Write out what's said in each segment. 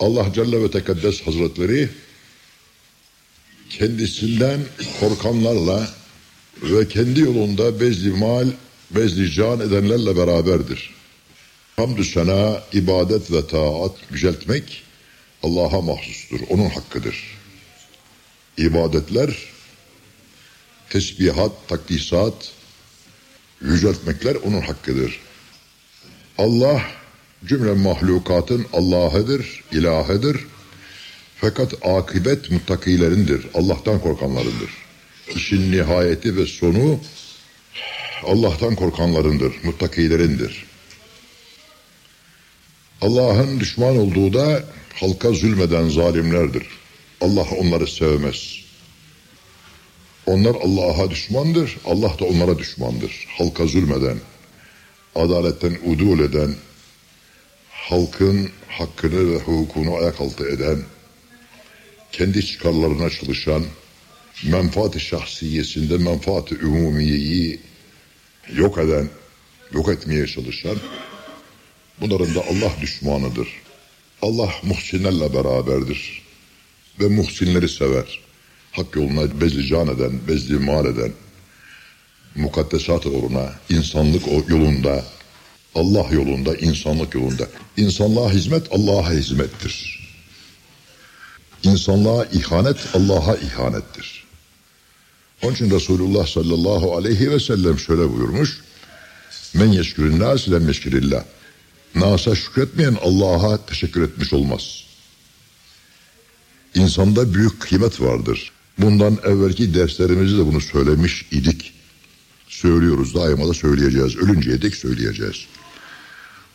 Allah Celle ve Tekaddes Hazretleri kendisinden korkanlarla ve kendi yolunda bezli mal, bezli can edenlerle beraberdir. Hamdü sena, ibadet ve taat yüceltmek Allah'a mahsustur, onun hakkıdır. İbadetler, tesbihat, takdisat, yüceltmekler onun hakkıdır. Allah cümle mahlukatın Allah'ıdır, ilahıdır. Fakat akıbet muttakilerindir, Allah'tan korkanlarındır. İşin nihayeti ve sonu Allah'tan korkanlarındır, muttakilerindir. Allah'ın düşman olduğu da halka zulmeden zalimlerdir. Allah onları sevmez. Onlar Allah'a düşmandır, Allah da onlara düşmandır. Halka zulmeden, adaletten udul eden, halkın hakkını ve hukukunu ayak altı eden, kendi çıkarlarına çalışan, menfaat-ı şahsiyesinde menfaat-ı umumiyeyi yok eden, yok etmeye çalışan, bunların da Allah düşmanıdır. Allah muhsinlerle beraberdir ve muhsinleri sever. Hak yoluna bezli can eden, bezli mal eden, mukaddesat uğruna, insanlık yolunda, Allah yolunda, insanlık yolunda. İnsanlığa hizmet Allah'a hizmettir. İnsanlığa ihanet Allah'a ihanettir. Onun için Resulullah sallallahu aleyhi ve sellem şöyle buyurmuş. Men yeşkürün nas lem yeşkirillah. Nasa şükretmeyen Allah'a teşekkür etmiş olmaz. İnsanda büyük kıymet vardır. Bundan evvelki derslerimizde de bunu söylemiş idik. Söylüyoruz daima da söyleyeceğiz. Ölünceye dek söyleyeceğiz.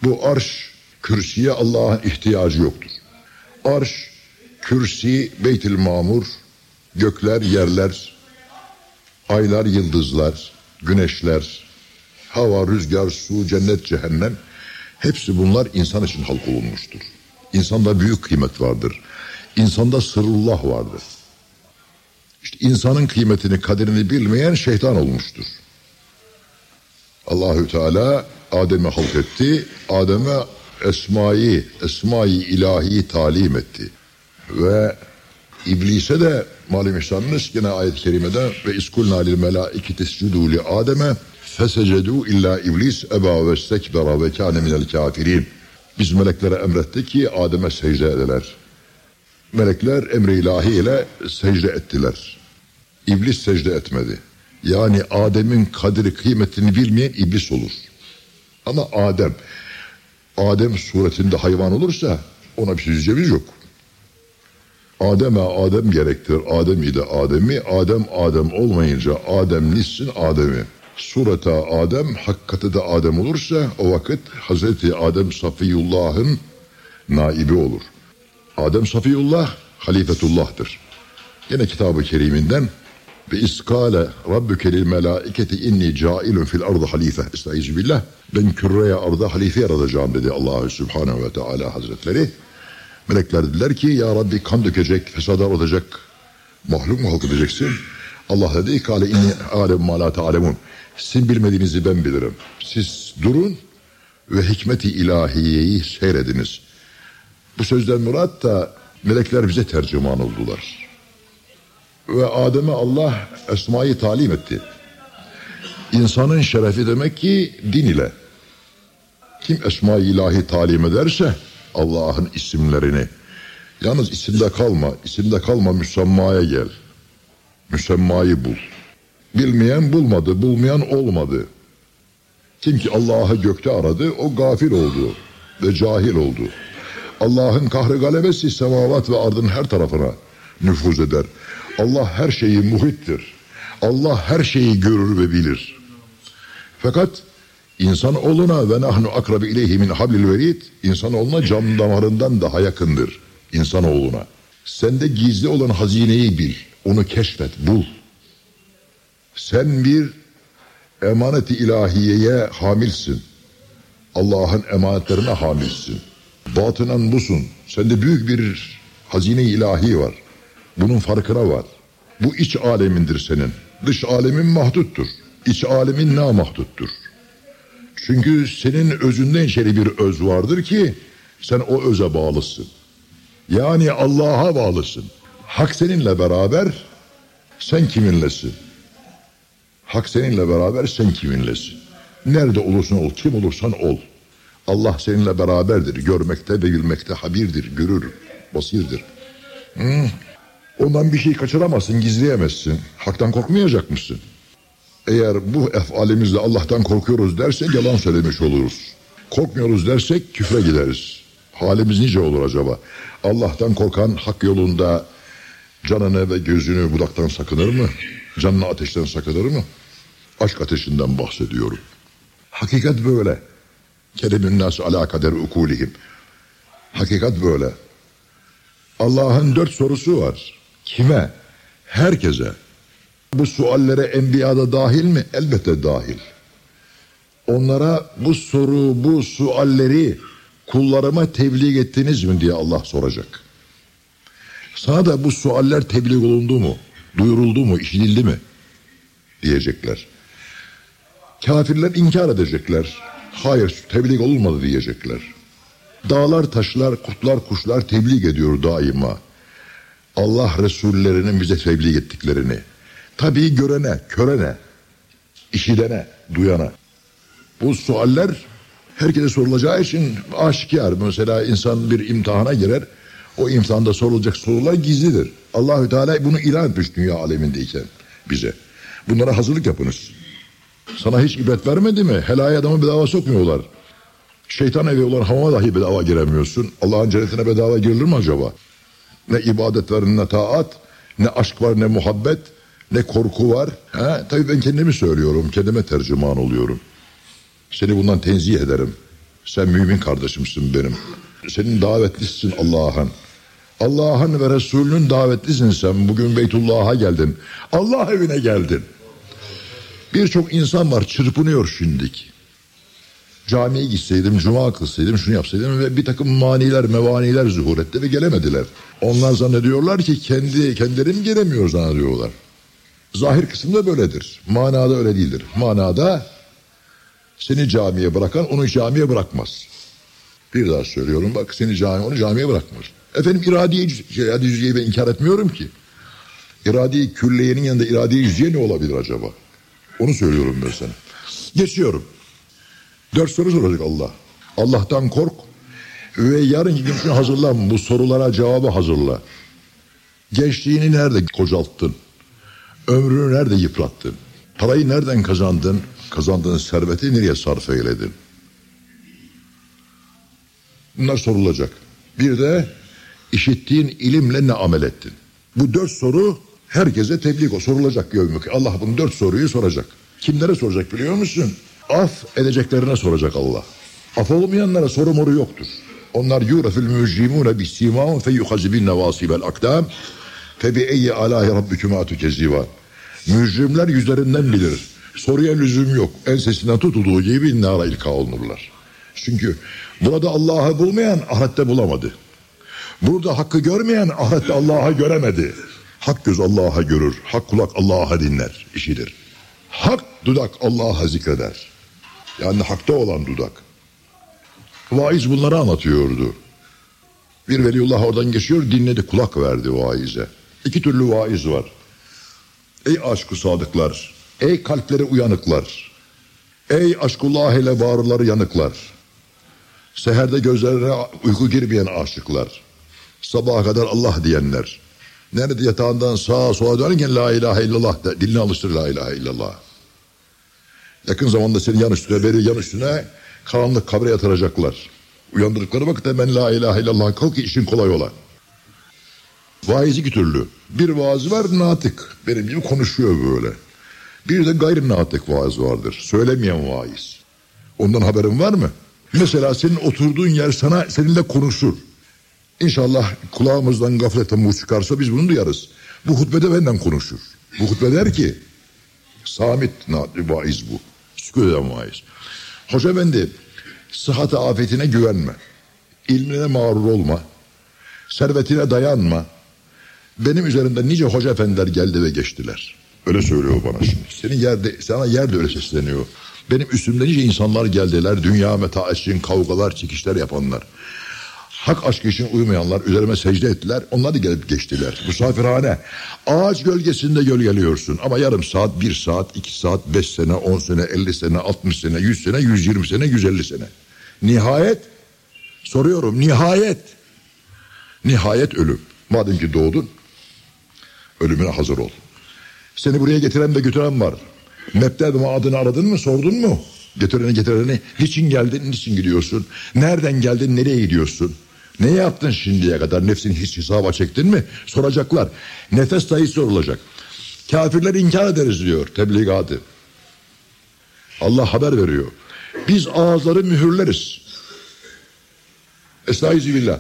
Bu arş kürsüye Allah'ın ihtiyacı yoktur. Arş, kürsi, beytil mamur, gökler, yerler, aylar, yıldızlar, güneşler, hava, rüzgar, su, cennet, cehennem hepsi bunlar insan için halk olunmuştur. İnsanda büyük kıymet vardır. İnsanda sırrullah vardır. İşte insanın kıymetini, kaderini bilmeyen şeytan olmuştur. Allahü Teala Adem'i halk etti. Adem'e esmayı, esmayı ilahi talim etti. Ve İblise de malum ihsanınız yine ayet-i kerimede ve iskulna lil melaiketi iscudu li Adem'e fesecedu illa iblis eba ve stekbera ve kâne minel kafirin. Biz meleklere emrettik ki Adem'e secde edeler. Melekler emri ilahi ile secde ettiler. İblis secde etmedi. Yani Adem'in kadri kıymetini bilmeyen iblis olur. Ama Adem, Adem suretinde hayvan olursa ona bir şey yok. Adem'e Adem gerektir. Adem idi Adem'i. Adem Adem olmayınca Adem nissin Adem'i. Surete Adem, hakikati de Adem olursa o vakit Hazreti Adem Safiyullah'ın naibi olur. Adem Safiyullah halifetullah'tır. Yine kitabı keriminden ve iskale rabbuke lil melaiketi inni cailun fil ardı halife. Estaizu billah. Ben küreye arda halife yaratacağım dedi Allahü Subhanehu ve Teala Hazretleri. Melekler dediler ki ya Rabbi kan dökecek, fesada olacak, mahluk mu halk edeceksin? Allah dedi kale inni alem ma la ta'lemun. Sizin bilmediğinizi ben bilirim. Siz durun ve hikmeti ilahiyeyi seyrediniz. Bu sözden murat da melekler bize tercüman oldular. Ve Adem'e Allah esmayı talim etti. İnsanın şerefi demek ki din ile. Kim esma-i ilahi talim ederse Allah'ın isimlerini. Yalnız isimde kalma, isimde kalma müsemmaya gel. Müsemmayı bul. Bilmeyen bulmadı, bulmayan olmadı. Kim ki Allah'ı gökte aradı, o gafil oldu ve cahil oldu. Allah'ın kahrı galebesi semavat ve ardın her tarafına nüfuz eder. Allah her şeyi muhittir. Allah her şeyi görür ve bilir. Fakat insan oluna ve nahnu akrabi ileyhi min hablil verid insan oluna cam damarından daha yakındır insan oğluna. Sende gizli olan hazineyi bil. Onu keşfet, bul. Sen bir emaneti ilahiyeye hamilsin. Allah'ın emanetlerine hamilsin. Batınan busun. Sende büyük bir hazine ilahi var. Bunun farkına var. Bu iç alemindir senin. Dış alemin mahduttur. İç alemin namahduttur. Çünkü senin özünden içeri bir öz vardır ki sen o öze bağlısın. Yani Allah'a bağlısın. Hak seninle beraber sen kiminlesin? Hak seninle beraber sen kiminlesin? Nerede olursan ol, kim olursan ol. Allah seninle beraberdir. Görmekte ve bilmekte habirdir, görür, basirdir. Hmm. Ondan bir şey kaçıramazsın, gizleyemezsin. Haktan korkmayacak mısın? Eğer bu efalimizle Allah'tan korkuyoruz dersek yalan söylemiş oluruz. Korkmuyoruz dersek küfre gideriz. Halimiz nice olur acaba? Allah'tan korkan hak yolunda canını ve gözünü budaktan sakınır mı? Canını ateşten sakınır mı? Aşk ateşinden bahsediyorum. Hakikat böyle. Kelimün nasu ala kader ukulihim. Hakikat böyle. Allah'ın dört sorusu var. Kime? Herkese. Bu suallere enbiyada dahil mi? Elbette dahil. Onlara bu soru, bu sualleri kullarıma tebliğ ettiniz mi diye Allah soracak. Sana da bu sualler tebliğ olundu mu? Duyuruldu mu? işitildi mi? Diyecekler. Kafirler inkar edecekler. Hayır tebliğ olmadı diyecekler. Dağlar, taşlar, kurtlar, kuşlar tebliğ ediyor daima. Allah Resullerinin bize tebliğ ettiklerini. Tabii görene, körene, işidene, duyana. Bu sualler herkese sorulacağı için aşikar. Mesela insan bir imtihana girer. O imtihanda sorulacak sorular gizlidir. Allahü Teala bunu ilan etmiş dünya alemindeyken bize. Bunlara hazırlık yapınız. Sana hiç ibret vermedi mi? Helaya adamı bedava sokmuyorlar. Şeytan evi olan hamama dahi bedava giremiyorsun. Allah'ın cennetine bedava girilir mi acaba? Ne ibadet var ne taat, ne aşk var ne muhabbet, ne korku var. Ha? Tabii ben kendimi söylüyorum, kendime tercüman oluyorum. Seni bundan tenzih ederim. Sen mümin kardeşimsin benim. Senin davetlisin Allah'ın. Allah'ın ve Resulünün davetlisin sen. Bugün Beytullah'a geldin. Allah evine geldin. Birçok insan var çırpınıyor şimdik. Camiye gitseydim, cuma kılsaydım, şunu yapsaydım ve bir takım maniler, mevaniler zuhur etti ve gelemediler. Onlar zannediyorlar ki kendi kendileri mi gelemiyor zannediyorlar. Zahir kısımda böyledir. Manada öyle değildir. Manada seni camiye bırakan onu camiye bırakmaz. Bir daha söylüyorum bak seni cami onu camiye bırakmaz. Efendim iradiye iradi yüzgeyi ben inkar etmiyorum ki. İradi külliyenin yanında iradi yüzeye ne olabilir acaba? Onu söylüyorum ben sana. Geçiyorum. Dört soru soracak Allah. Allah'tan kork ve yarın gün için hazırlan. Bu sorulara cevabı hazırla. Gençliğini nerede kocalttın? Ömrünü nerede yıprattın? Parayı nereden kazandın? Kazandığın serveti nereye sarf eyledin? Bunlar sorulacak. Bir de işittiğin ilimle ne amel ettin? Bu dört soru herkese tebliğ o sorulacak yevmük. Allah bunu dört soruyu soracak. Kimlere soracak biliyor musun? Af edeceklerine soracak Allah. Af olmayanlara soru moru yoktur. Onlar yurafil mücrimune bisimâun fe yuhazibin nevasibel akdam fe bi eyyi alâhi rabbikümâ tükezzivan. Mücrimler yüzlerinden bilir. Soruya lüzum yok. Ensesinden tutulduğu gibi nara ilka olunurlar. Çünkü burada Allah'ı bulmayan ahirette bulamadı. Burada hakkı görmeyen ahirette Allah'ı göremedi. Hak göz Allah'a görür. Hak kulak Allah'a dinler. işidir. Hak dudak Allah'a zikreder. Yani hakta olan dudak. Vaiz bunları anlatıyordu. Bir veliullah oradan geçiyor dinledi kulak verdi vaize. İki türlü vaiz var. Ey aşkı sadıklar, ey kalpleri uyanıklar, ey aşkullah ile bağrıları yanıklar, seherde gözlerine uyku girmeyen aşıklar, sabaha kadar Allah diyenler, nerede yatağından sağa sola dönerken la ilahe illallah de, dilini alıştır la ilahe illallah. Yakın zamanda seni yan üstüne veri yan üstüne karanlık kabre yatıracaklar. Uyandırdıkları vakit hemen la ilahe illallah kalk ki işin kolay ola. Vaiz iki türlü. Bir vaaz var natık. Benim gibi konuşuyor böyle. Bir de gayri natık vaaz vardır. Söylemeyen vaiz. Ondan haberin var mı? Mesela senin oturduğun yer sana seninle konuşur. İnşallah kulağımızdan gaflete mu çıkarsa biz bunu duyarız. Bu hutbede benden konuşur. Bu hutbe der ki Samit vaiz bu. Vaiz. Hoca efendi sıhhat afetine güvenme. İlmine mağrur olma. Servetine dayanma. Benim üzerimde nice hoca efendiler geldi ve geçtiler. Öyle söylüyor bana şimdi. Senin yerde, sana yerde öyle sesleniyor. Benim üstümde nice insanlar geldiler. Dünya meta için kavgalar, çekişler yapanlar. Hak aşkı için uymayanlar üzerime secde ettiler. Onlar da gelip geçtiler. Misafirhane. Ağaç gölgesinde gölgeliyorsun. Ama yarım saat, bir saat, iki saat, beş sene, on sene, elli sene, altmış sene, yüz sene, yüz yirmi sene, yüz elli sene. Nihayet, soruyorum nihayet, nihayet ölüm. Madem ki doğdun, ölümüne hazır ol. Seni buraya getiren ve götüren var. Mepte adını aradın mı, sordun mu? Getireni getireni, niçin geldin, niçin gidiyorsun? Nereden geldin, nereye gidiyorsun? Ne yaptın şimdiye kadar? Nefsini hiç hesaba çektin mi? Soracaklar. Nefes sayı sorulacak. Kafirler inkar ederiz diyor tebligatı. Allah haber veriyor. Biz ağızları mühürleriz. Estaizu billah.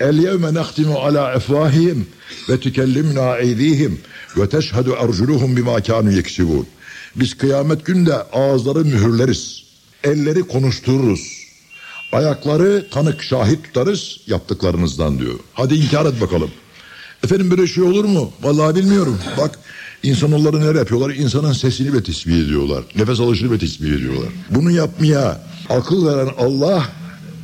El yevme nehtimu ala efvahihim ve tükellimna eydihim ve teşhedü erculuhum bima kanu yeksibun. Biz kıyamet günde ağızları mühürleriz. Elleri konuştururuz. Ayakları tanık şahit tutarız yaptıklarınızdan diyor. Hadi inkar et bakalım. Efendim böyle şey olur mu? Vallahi bilmiyorum. Bak insanoğulları neler yapıyorlar? İnsanın sesini bile tesbih ediyorlar. Nefes alışını bile tesbih ediyorlar. Bunu yapmaya akıl veren Allah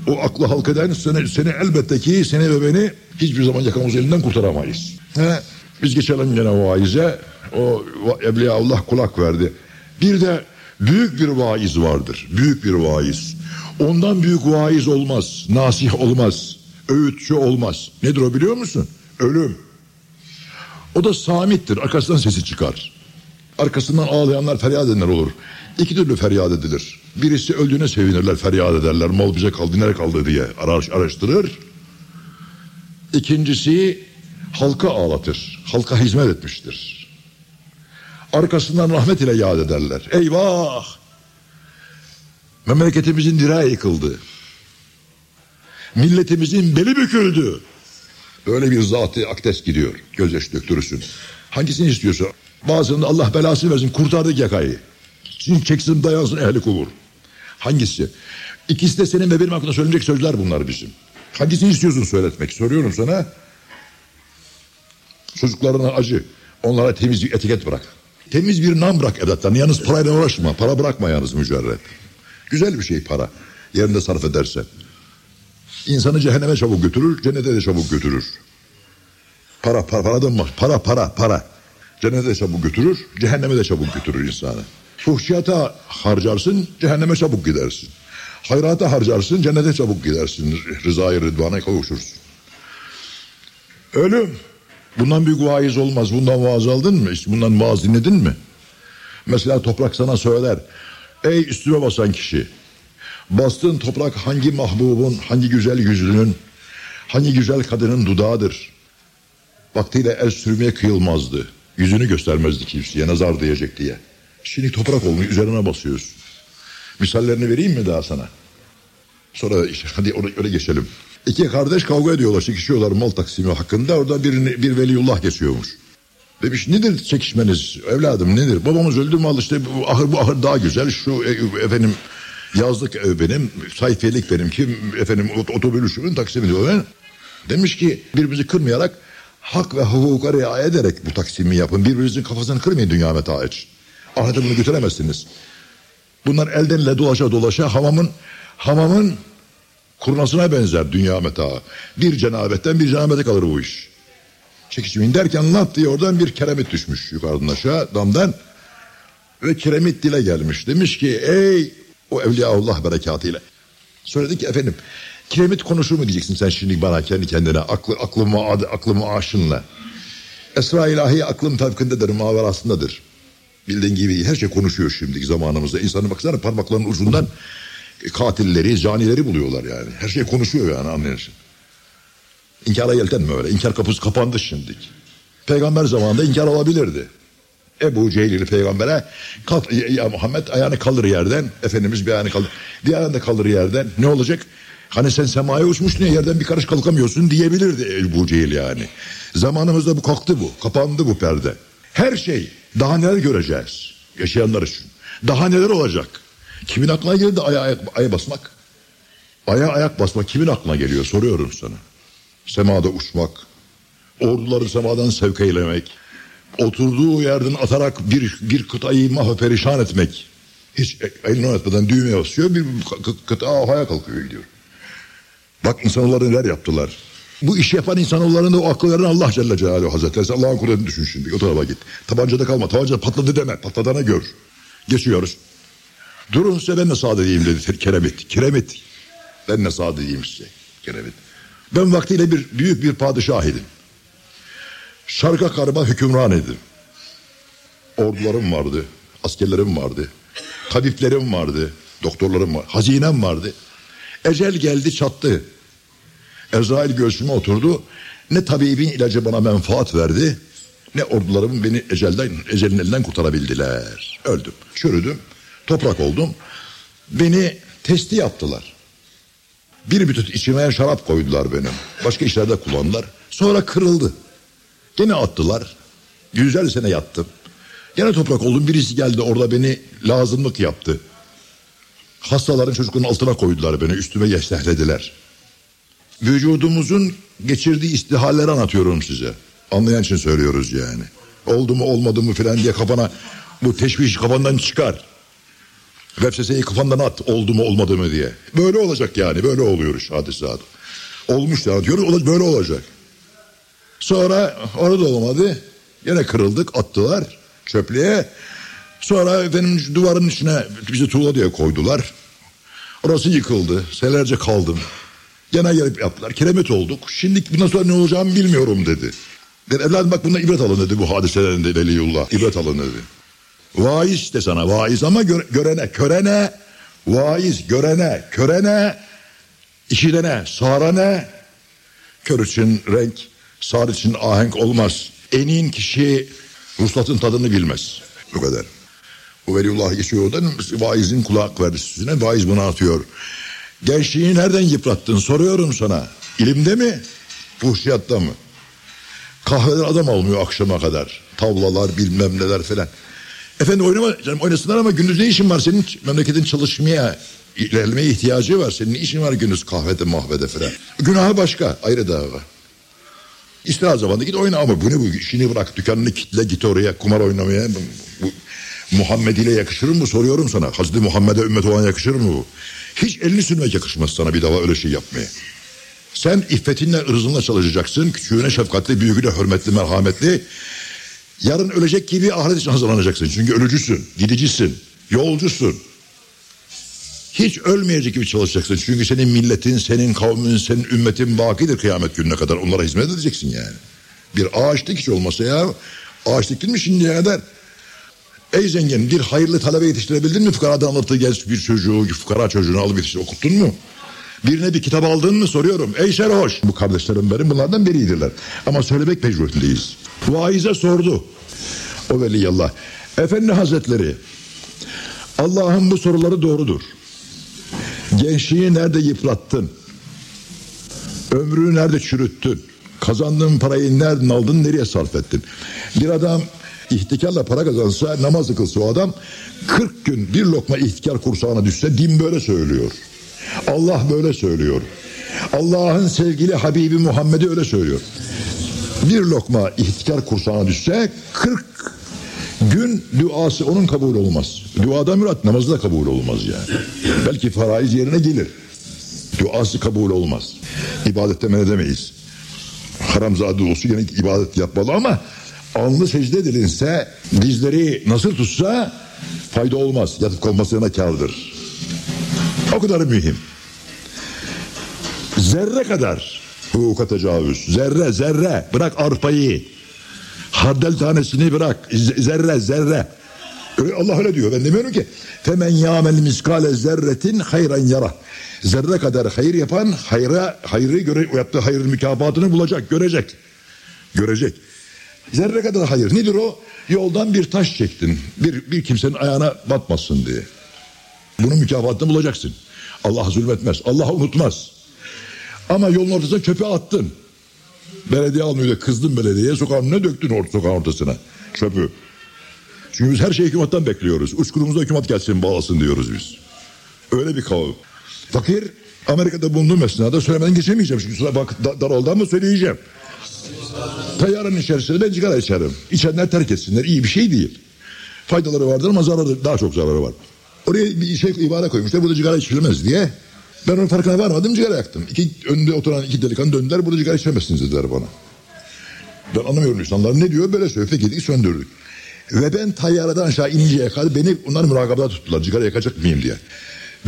o aklı halk eden seni, seni elbette ki seni ve beni hiçbir zaman yakamız elinden kurtaramayız. He, biz geçelim yine vaize. O Evliya Allah kulak verdi. Bir de büyük bir vaiz vardır. Büyük bir vaiz. Ondan büyük vaiz olmaz. Nasih olmaz. Öğütçü olmaz. Nedir o biliyor musun? Ölüm. O da samittir. Arkasından sesi çıkar. Arkasından ağlayanlar feryat edenler olur. İki türlü feryat edilir. Birisi öldüğüne sevinirler, feryat ederler. Mal bize kaldı, nereye kaldı diye araştırır. İkincisi halka ağlatır. Halka hizmet etmiştir. Arkasından rahmet ile yad ederler. Eyvah! Memleketimizin direği yıkıldı. Milletimizin beli büküldü. Öyle bir zatı akdes gidiyor. Gözyaşı döktürürsün. Hangisini istiyorsa. Bazında Allah belasını versin kurtardık yakayı. Şimdi çeksin dayansın ehli kubur. Hangisi? İkisi de senin ve benim hakkında söylenecek sözler bunlar bizim. Hangisini istiyorsun söyletmek? Soruyorum sana. Çocuklarına acı. Onlara temiz bir etiket bırak. Temiz bir nam bırak evlatlarına. Yalnız parayla uğraşma. Para bırakma yalnız mücerret. Güzel bir şey para. Yerinde sarf ederse. İnsanı cehenneme çabuk götürür, cennete de çabuk götürür. Para, para, paradan mı? Para, para, para. Cennete de çabuk götürür, cehenneme de çabuk götürür insanı. Fuhşiyata harcarsın, cehenneme çabuk gidersin. Hayrata harcarsın, cennete çabuk gidersin. Rızayı rıdvana kavuşursun. Ölüm. Bundan büyük vaiz olmaz. Bundan vaaz aldın mı? Bundan vaaz dinledin mi? Mesela toprak sana söyler. Ey üstüme basan kişi. Bastığın toprak hangi mahbubun, hangi güzel yüzlünün, hangi güzel kadının dudağıdır. Vaktiyle el sürmeye kıyılmazdı. Yüzünü göstermezdi kimseye nazar diyecek diye. Şimdi toprak olmuş üzerine basıyorsun. Misallerini vereyim mi daha sana? Sonra işte, hadi öyle geçelim. İki kardeş kavga ediyorlar, çekişiyorlar mal taksimi hakkında. Orada birini, bir veliyullah geçiyormuş. Demiş nedir çekişmeniz evladım nedir? Babamız öldü mü al işte bu ahır bu ahır daha güzel. Şu e, efendim yazlık ev benim, sayfiyelik benim kim efendim otobülüşümün taksimi diyor. Ben. Demiş ki birbirimizi kırmayarak hak ve hukuka riayet ederek bu taksimi yapın. Birbirinizin kafasını kırmayın dünya metaı için. Ahirete bunu götüremezsiniz. Bunlar elden ele dolaşa dolaşa hamamın hamamın kurnasına benzer dünya metaı. Bir cenabetten bir cenabete kalır bu iş. Çekişmeyin derken laf diye oradan bir keremit düşmüş yukarıdan aşağı damdan. Ve kiremit dile gelmiş. Demiş ki ey o evliyaullah berekatıyla. Söyledi ki efendim kiremit konuşur mu diyeceksin sen şimdi bana kendi kendine aklı, aklımı, aklımı aşınla. Esra ilahi aklım tevkindedir, maverasındadır. Bildiğin gibi her şey konuşuyor şimdiki zamanımızda. İnsanın baksana parmaklarının ucundan katilleri, canileri buluyorlar yani. Her şey konuşuyor yani anlıyorsun. İnkara yeltenme öyle. İnkar kapısı kapandı şimdi. Peygamber zamanında inkar olabilirdi. Ebu Cehil'li peygambere kalk ya Muhammed ayağını kalır yerden. Efendimiz bir ayağını kalır. Diğer ayağını kalır yerden. Ne olacak? Hani sen semaya uçmuş niye yerden bir karış kalkamıyorsun diyebilirdi Ebu Cehil yani. Zamanımızda bu kalktı bu. Kapandı bu perde. Her şey daha neler göreceğiz yaşayanlar için. Daha neler olacak? Kimin aklına geldi aya ayak, aya basmak? Aya ayak basmak kimin aklına geliyor soruyorum sana. Semada uçmak, orduları semadan sevk eylemek, oturduğu yerden atarak bir, bir kıtayı mahve perişan etmek. Hiç elini oynatmadan düğmeye basıyor bir kıta havaya kalkıyor gidiyor. Bak insanoğulları neler yaptılar. Bu iş yapan insanoğulların da o akıl veren Allah Celle Celaluhu Hazretleri. Allah'ın kudretini düşün şimdi. O tarafa git. Tabancada kalma. Tabancada patladı deme. Patladana gör. Geçiyoruz. Durun size ben de sağ edeyim dedi Keremit. Keremit. Ben de sağ edeyim size. Keremit. Ben vaktiyle bir büyük bir padişah idim. Şarka karma hükümran idim. Ordularım vardı. Askerlerim vardı. Tabiplerim vardı. Doktorlarım var. Hazinem vardı. Ecel geldi çattı. Ezrail göğsüme oturdu. Ne tabibin ilacı bana menfaat verdi. Ne ordularım beni ecelden, ecelin elinden kurtarabildiler. Öldüm, çürüdüm, toprak oldum. Beni testi yaptılar. Bir bütün içime şarap koydular benim. Başka işlerde kullandılar. Sonra kırıldı. Gene attılar. Güzel sene yattım. Gene toprak oldum. Birisi geldi orada beni lazımlık yaptı. Hastaların çocukların altına koydular beni. Üstüme yeşlehlediler. Vücudumuzun geçirdiği istihalleri anlatıyorum size. Anlayan için söylüyoruz yani. Oldu mu olmadı mı filan diye kafana bu teşviş kafandan çıkar. Vepseseyi kafandan at oldu mu olmadı mı diye. Böyle olacak yani böyle oluyor iş hadisat. Olmuş ya diyoruz böyle olacak. Sonra orada olmadı. Yine kırıldık attılar çöplüğe. Sonra benim duvarın içine bizi tuğla diye koydular. Orası yıkıldı. Senelerce kaldım. Gene gelip yaptılar. Kiremet olduk. Şimdi bundan sonra ne olacağımı bilmiyorum dedi. Ben evladım bak bundan ibret alın dedi bu hadiseden de Veliyullah. İbret alın dedi. Vaiz de sana vaiz ama gö görene, körene, vaiz görene, körene, işidene, sağrane, kör için renk, sağır için ahenk olmaz. Enin kişi ruslatın tadını bilmez. Bu kadar. Bu Veliyullah geçiyor oradan vaizin kulak verdi süzüne vaiz bunu atıyor. Gençliği nereden yıprattın soruyorum sana. İlimde mi? Fuhşiyatta mı? Kahveden adam olmuyor akşama kadar. Tavlalar bilmem neler falan. Efendim oynama, canım oynasınlar ama gündüz ne işin var senin memleketin çalışmaya, ilerlemeye ihtiyacı var. Senin işin var gündüz kahvede mahvede falan. Günahı başka ayrı dava. İstirahat zamanında git oyna ama bu ne bu işini bırak dükkanını kitle git oraya kumar oynamaya. Bu, Muhammed ile yakışır mı soruyorum sana. Hazreti Muhammed'e ümmet olan yakışır mı bu? Hiç elini sürmek yakışmaz sana bir daha öyle şey yapmaya. Sen iffetinle ırzınla çalışacaksın. Küçüğüne şefkatli, büyüğüne hürmetli, merhametli. Yarın ölecek gibi ahiret için hazırlanacaksın. Çünkü ölücüsün, gidicisin, yolcusun. Hiç ölmeyecek gibi çalışacaksın. Çünkü senin milletin, senin kavmin, senin ümmetin bakidir kıyamet gününe kadar. Onlara hizmet edeceksin yani. Bir ağaç dik hiç olmasa ya. Ağaç diktin mi şimdiye kadar? Ey zengin bir hayırlı talebe yetiştirebildin mi fukaradan alırtığı genç bir çocuğu, fukara çocuğunu alıp yetiştir, okuttun mu? Birine bir kitap aldın mı soruyorum. Ey Şerhoş. Bu kardeşlerim benim bunlardan biriydiler. Ama söylemek mecburiyetindeyiz. Vaize sordu. O veliyallah. Efendi Hazretleri Allah'ın bu soruları doğrudur. Gençliği nerede yıprattın? Ömrünü nerede çürüttün? Kazandığın parayı nereden aldın, nereye sarf ettin? Bir adam ihtikarla para kazansa, namaz kılsa o adam 40 gün bir lokma ihtikar kursağına düşse din böyle söylüyor. Allah böyle söylüyor. Allah'ın sevgili Habibi Muhammed'i öyle söylüyor. Bir lokma ihtikar kursağına düşse 40 gün duası onun kabul olmaz. Duada mürat namazı da kabul olmaz yani. Belki faraiz yerine gelir. Duası kabul olmaz. İbadette men edemeyiz. Haramzade olsun yine ibadet yapmalı ama alnı secde edilinse dizleri nasıl tutsa fayda olmaz. Yatıp kalmasına kârdır. O kadar mühim. Zerre kadar hukuka tecavüz. Zerre zerre bırak arpayı. Hardel tanesini bırak. Zerre zerre. Öyle Allah öyle diyor. Ben demiyorum ki. Femen yamel miskale zerretin hayran yara. Zerre kadar hayır yapan hayra, hayrı göre, yaptığı hayırın mükafatını bulacak, görecek. Görecek. Zerre kadar hayır. Nedir o? Yoldan bir taş çektin. Bir, bir kimsenin ayağına batmasın diye. Bunun mükafatını bulacaksın. Allah zulmetmez. Allah unutmaz. Ama yolun ortasına çöpe attın. Belediye almıyor kızdın belediyeye sokağın ne döktün orta sokağın ortasına çöpü. Çünkü biz her şeyi hükümetten bekliyoruz. Uçkurumuzda hükümet gelsin bağlasın diyoruz biz. Öyle bir kavga. Fakir Amerika'da bulunduğum esnada söylemeden geçemeyeceğim. Çünkü bak daraldan mı söyleyeceğim. Tayyarın içerisinde ben sigara içerim. İçenler terk etsinler. İyi bir şey değil. Faydaları vardır ama zararı daha çok zararı var. Oraya bir şey ibare koymuşlar. Burada sigara içilmez diye. Ben onun farkına varmadım sigara yaktım. İki, önünde oturan iki delikanlı döndüler burada sigara içemezsiniz dediler bana. Ben anlamıyorum insanlar ne diyor böyle söylüyor. Peki dedik söndürdük. Ve ben tayyareden aşağı ininceye kadar beni onlar mürakabada tuttular. Sigara yakacak mıyım diye.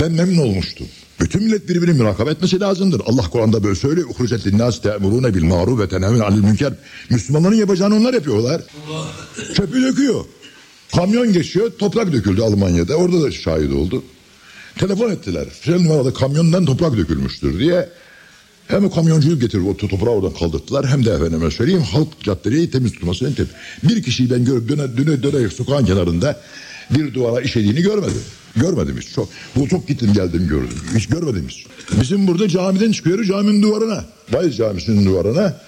Ben memnun olmuştum. Bütün millet birbirini mürakabe etmesi lazımdır. Allah Kur'an'da böyle söylüyor. Uhrucet linnâs te'murûne bil ma'rûf ve tenevün anil münker. Müslümanların yapacağını onlar yapıyorlar. Çöpü döküyor. Kamyon geçiyor. Toprak döküldü Almanya'da. Orada da şahit oldu. Telefon ettiler. Filan numarada kamyondan toprak dökülmüştür diye. Hem kamyoncuyu getirip o toprağı oradan kaldırttılar hem de efendime söyleyeyim halk caddeyi temiz tutması en temiz. Bir kişiyi ben görüp döne döne döne sokağın kenarında bir duvara işediğini görmedim. Görmedim hiç. Çok, bu çok gittim geldim gördüm. Hiç görmedim hiç. Bizim burada camiden çıkıyor caminin duvarına. Bayez camisinin duvarına.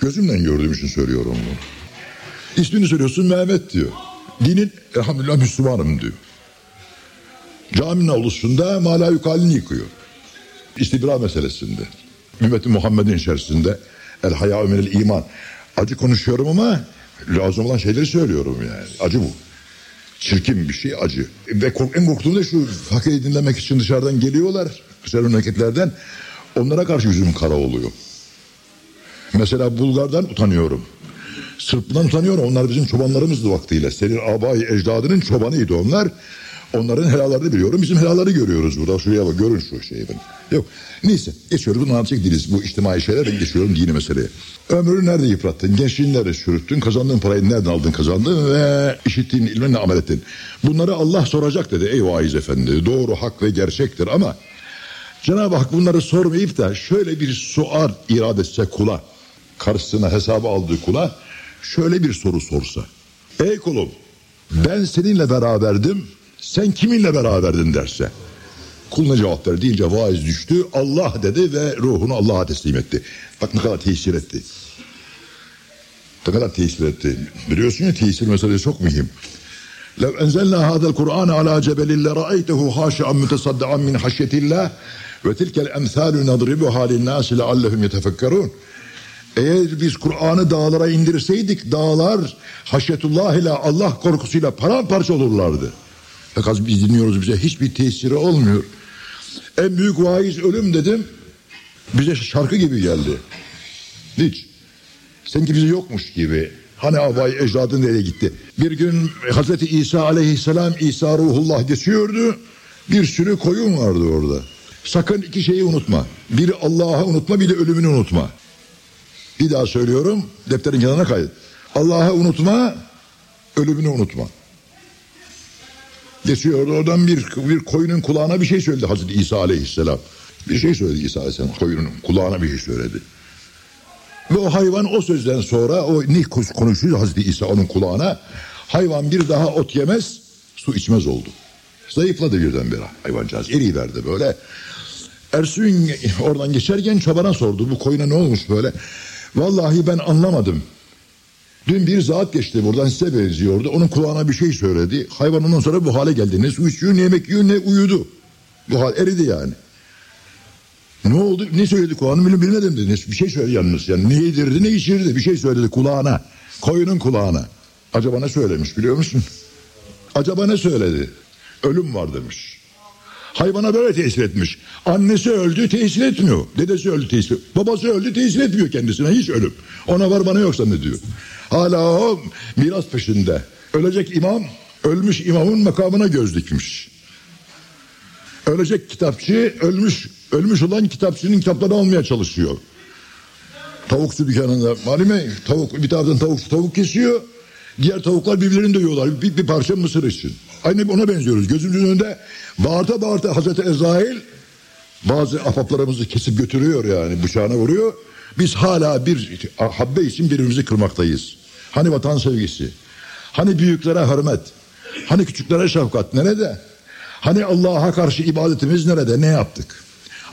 Gözümle gördüğüm için söylüyorum bunu. İsmini söylüyorsun Mehmet diyor. Dinin elhamdülillah Müslümanım diyor. Caminin avlusunda mala yukalini yıkıyor. İstibra meselesinde. Ümmeti Muhammed'in içerisinde el haya minel iman. Acı konuşuyorum ama lazım olan şeyleri söylüyorum yani. Acı bu. Çirkin bir şey acı. Ve kork en korktuğum da şu fakiri dinlemek için dışarıdan geliyorlar. Güzel memleketlerden. Onlara karşı yüzüm kara oluyor. Mesela Bulgar'dan utanıyorum. Sırp'tan utanıyorum. Onlar bizim çobanlarımızdı vaktiyle. Senin abayı ecdadının çobanıydı onlar. Onların helallerini biliyorum. Bizim helalleri görüyoruz burada. Şuraya bak görün şu şeyi ben. Yok. Neyse geçiyoruz. Bunu anlatacak değiliz. Bu içtimai şeyler ben geçiyorum dini meseleye. Ömrünü nerede yıprattın? Gençliğini nerede çürüttün? Kazandığın parayı nereden aldın kazandın? Ve işittiğin ilminle amel ettin. Bunları Allah soracak dedi. Ey vaiz efendi. Doğru, hak ve gerçektir ama Cenab-ı Hak bunları sormayıp da şöyle bir sual irade etse kula. Karşısına hesabı aldığı kula şöyle bir soru sorsa. Ey kulum ben seninle beraberdim sen kiminle beraberdin derse. Kul ne cevap ver deyince vaiz düştü. Allah dedi ve ruhunu Allah'a teslim etti. Bak ne kadar tesir etti. Ne kadar tesir etti. Biliyorsun ya tesir meselesi çok mühim. لو أنزلنا هذا القرآن على جبل لرأيته خاشعا متصدعا من خشية الله وتلك الأمثال نضربها للناس لعلهم يتفكرون eğer biz Kur'an'ı dağlara indirseydik dağlar haşyetullah ile Allah korkusuyla paramparça olurlardı. Fakat biz dinliyoruz bize hiçbir tesiri olmuyor. En büyük vaiz ölüm dedim. Bize şarkı gibi geldi. Hiç. Sanki bizi yokmuş gibi. Hani abay ecdadın nereye gitti? Bir gün Hazreti İsa aleyhisselam İsa ruhullah geçiyordu. Bir sürü koyun vardı orada. Sakın iki şeyi unutma. Biri Allah'ı unutma bir de ölümünü unutma. Bir daha söylüyorum defterin kenarına kaydet. Allah'ı unutma ölümünü unutma. Geçiyordu oradan bir, bir koyunun kulağına bir şey söyledi Hazreti İsa aleyhisselam. Bir şey söyledi İsa aleyhisselam koyunun kulağına bir şey söyledi. Ve o hayvan o sözden sonra o ne konuşuyor Hazreti İsa onun kulağına. Hayvan bir daha ot yemez su içmez oldu. Zayıfladı birdenbire hayvancağız eriyiverdi böyle. Ersun oradan geçerken çobana sordu bu koyuna ne olmuş böyle. Vallahi ben anlamadım. Dün bir zat geçti buradan size benziyordu. Onun kulağına bir şey söyledi. Hayvan ondan sonra bu hale geldi. Ne su içiyor ne yemek yiyor ne uyudu. Bu hal eridi yani. Ne oldu? Ne söyledi kulağını bilmedim dedi. Bir şey söyledi yalnız. Yani ne yedirdi ne içirdi bir şey söyledi kulağına. Koyunun kulağına. Acaba ne söylemiş biliyor musun? Acaba ne söyledi? Ölüm var demiş. Hayvana böyle tesir etmiş. Annesi öldü tesir etmiyor. Dedesi öldü tesir Babası öldü tesir etmiyor kendisine hiç ölüm. Ona var bana yoksa ne diyor. Hala o miras peşinde. Ölecek imam ölmüş imamın makamına göz dikmiş. Ölecek kitapçı ölmüş ölmüş olan kitapçının kitaplarını almaya çalışıyor. Tavukçu dükkanında malime tavuk bir taraftan tavukçu tavuk kesiyor. Diğer tavuklar birbirlerini dövüyorlar bir, bir parça mısır için. Aynı ona benziyoruz. Gözümüzün önünde bağırta bağırta Hazreti Ezrail bazı ahbaplarımızı kesip götürüyor yani bıçağına vuruyor. Biz hala bir habbe için birbirimizi kırmaktayız. Hani vatan sevgisi? Hani büyüklere hürmet? Hani küçüklere şefkat? Nerede? Hani Allah'a karşı ibadetimiz nerede? Ne yaptık?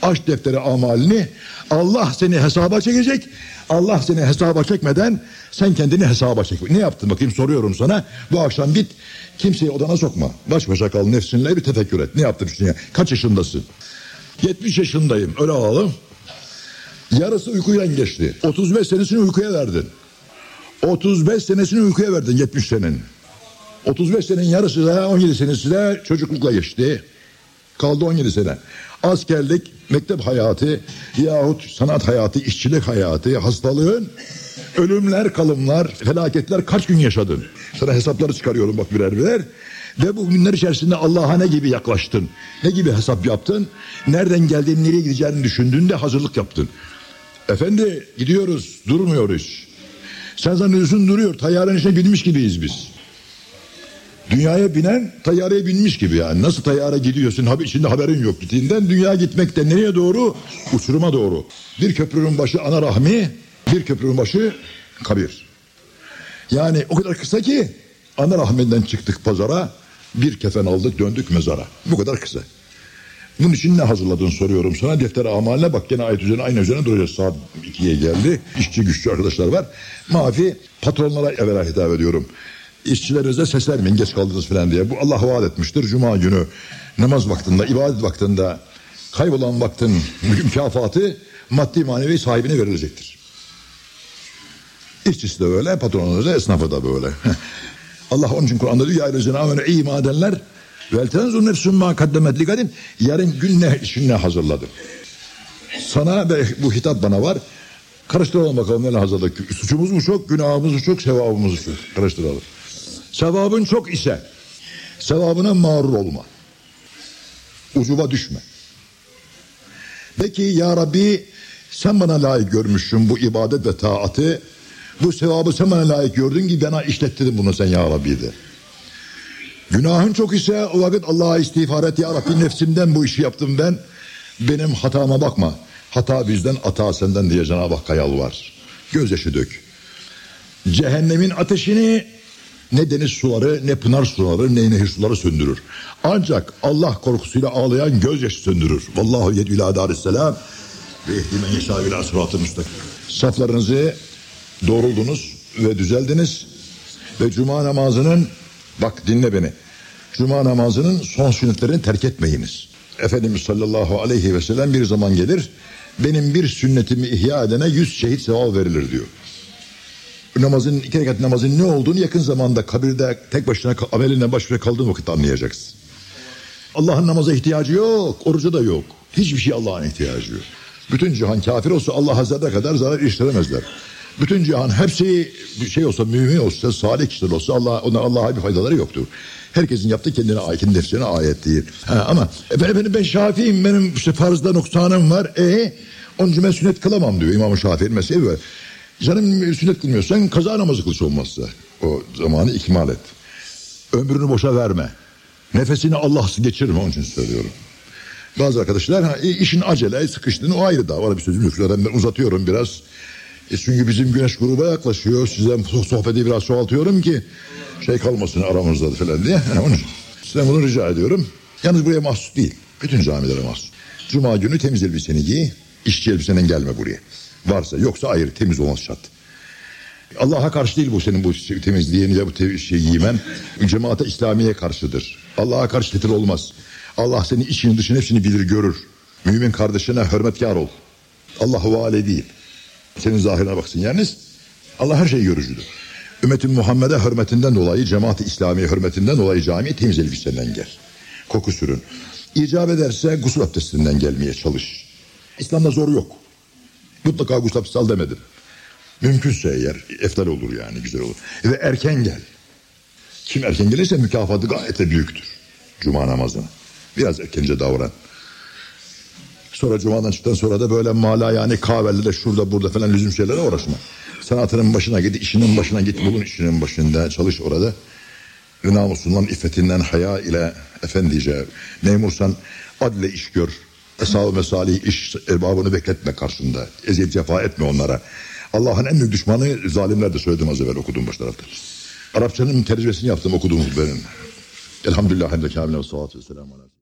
Aç defteri amalini. Allah seni hesaba çekecek. Allah seni hesaba çekmeden sen kendini hesaba çek. Ne yaptın bakayım soruyorum sana. Bu akşam git kimseyi odana sokma. Baş başa kal nefsinle bir tefekkür et. Ne yaptın şimdi? Kaç yaşındasın? 70 yaşındayım. Öyle alalım. Yarısı uykuyla geçti. 35 senesini uykuya verdin. 35 senesini uykuya verdin 70 senin. 35 senenin yarısı da 17 senesi de çocuklukla geçti. Kaldı 17 sene. Askerlik, mektep hayatı yahut sanat hayatı, işçilik hayatı, hastalığın, ölümler, kalımlar, felaketler kaç gün yaşadın? Sana hesapları çıkarıyorum bak birer birer. Ve bu günler içerisinde Allah'a ne gibi yaklaştın? Ne gibi hesap yaptın? Nereden geldiğini, nereye gideceğini düşündün de hazırlık yaptın. Efendi gidiyoruz, durmuyoruz. Sen zannediyorsun duruyor. Tayyarenin içine binmiş gibiyiz biz. Dünyaya binen tayyareye binmiş gibi yani. Nasıl tayyare gidiyorsun haber, içinde haberin yok gittiğinden. Dünya gitmekte nereye doğru? Uçuruma doğru. Bir köprünün başı ana rahmi, bir köprünün başı kabir. Yani o kadar kısa ki ana rahminden çıktık pazara, bir kefen aldık döndük mezara. Bu kadar kısa. Bunun için ne hazırladın soruyorum sana. Defter amaline bak gene ayet üzerine aynı üzerine duracağız. Saat 2'ye geldi. İşçi güçlü arkadaşlar var. Mavi patronlara evvela hitap ediyorum. İşçilerinize seslenmeyin geç kaldınız falan diye. Bu Allah vaat etmiştir. Cuma günü namaz vaktinde, ibadet vaktinde kaybolan vaktin mükafatı maddi manevi sahibine verilecektir. İşçisi de öyle, patronu da esnafı da böyle. Allah onun için Kur'an'da diyor ya eyyühellezine amenü iyi madenler vel tenzur nefsün ma kaddemet ligadin yarın gün ne için ne hazırladım. Sana ve bu hitap bana var. Karıştıralım bakalım ne hazırladık. Suçumuz mu çok, günahımız mı çok, sevabımız mı çok. Karıştıralım. Sevabın çok ise sevabına mağrur olma. Ucuba düşme. Peki ya Rabbi sen bana layık görmüşsün bu ibadet ve taatı. Bu sevabı sen bana layık gördün ki bana işlettirdin bunu sen ya Rabbi de. Günahın çok ise o vakit Allah'a istiğfar et ya Rabbi nefsimden bu işi yaptım ben. Benim hatama bakma. Hata bizden, hata senden diye Cenab-ı Hakk'a yalvar. Gözyaşı dök. Cehennemin ateşini ne deniz suları, ne pınar suları, ne nehir suları söndürür. Ancak Allah korkusuyla ağlayan gözyaşı söndürür. Vallahu yedü ila darisselam ve ehdimen yeşâ ila sıratı. Saflarınızı doğruldunuz ve düzeldiniz. Ve cuma namazının, bak dinle beni. Cuma namazının son sünnetlerini terk etmeyiniz. Efendimiz sallallahu aleyhi ve sellem bir zaman gelir. Benim bir sünnetimi ihya edene yüz şehit sevap verilir diyor namazın iki rekat namazın ne olduğunu yakın zamanda kabirde tek başına amelinle baş başa kaldığın vakit anlayacaksın. Allah'ın namaza ihtiyacı yok, oruca da yok. Hiçbir şey Allah'ın ihtiyacı yok. Bütün cihan kafir olsa Allah'a zerre kadar zarar işlemezler. Bütün cihan hepsi bir şey olsa, mümin olsa, salih kişiler olsa Allah, ona Allah'a bir faydaları yoktur. Herkesin yaptığı kendine ait, kendi nefsine ayet değil. Ha, ama efendim, efendim ben Şafii'yim, benim işte farzda noksanım var. E onun için ben sünnet kılamam diyor İmam-ı Şafii'nin mesleği böyle. Canım sünnet kılmıyorsan kaza namazı kılıç olmazsa o zamanı ikmal et. Ömrünü boşa verme. Nefesini Allah'sı geçirme onun için söylüyorum. Bazı arkadaşlar ha, işin acele sıkıştığını o ayrı da var bir sözüm yok. Ben uzatıyorum biraz. E çünkü bizim güneş gruba yaklaşıyor. Sizden sohbeti biraz çoğaltıyorum ki şey kalmasın aramızda falan diye. Yani onun. Sizden bunu rica ediyorum. Yalnız buraya mahsus değil. Bütün camilere mahsus. Cuma günü temiz elbiseni giy. İşçi elbisenen gelme buraya. Varsa yoksa ayrı temiz olması şart. Allah'a karşı değil bu senin bu temizliğini de bu şey giymen. Cemaate İslamiye karşıdır. Allah'a karşı titir olmaz. Allah senin içini dışını hepsini bilir görür. Mümin kardeşine hürmetkar ol. Allah vali değil. Senin zahirine baksın. Yalnız Allah her şeyi görücüdür. Ümmetin Muhammed'e hürmetinden dolayı, cemaat-i İslamiye hürmetinden dolayı camiye temiz elbisenden gel. Koku sürün. İcap ederse gusül abdestinden gelmeye çalış. İslam'da zor yok. Mutlaka gusül abdesti al demedim. Mümkünse eğer eftal olur yani güzel olur. Ve erken gel. Kim erken gelirse mükafatı gayet de büyüktür. Cuma namazına. Biraz erkence davran. Sonra cumadan çıktıktan sonra da böyle mala yani kahvelde şurada burada falan lüzum şeylere uğraşma. Sanatının başına git, işinin başına git, bulun işinin başında çalış orada. Namusundan, iffetinden, haya ile efendice memursan adle iş gör. Eshab-ı mesalih iş erbabını bekletme karşında. Eziyet cefa etme onlara. Allah'ın en büyük düşmanı zalimler de söyledim az evvel okudum baş tarafta. Arapçanın tercümesini yaptım okudum benim. Elhamdülillah. Hamdülillah. Salatu ve selamu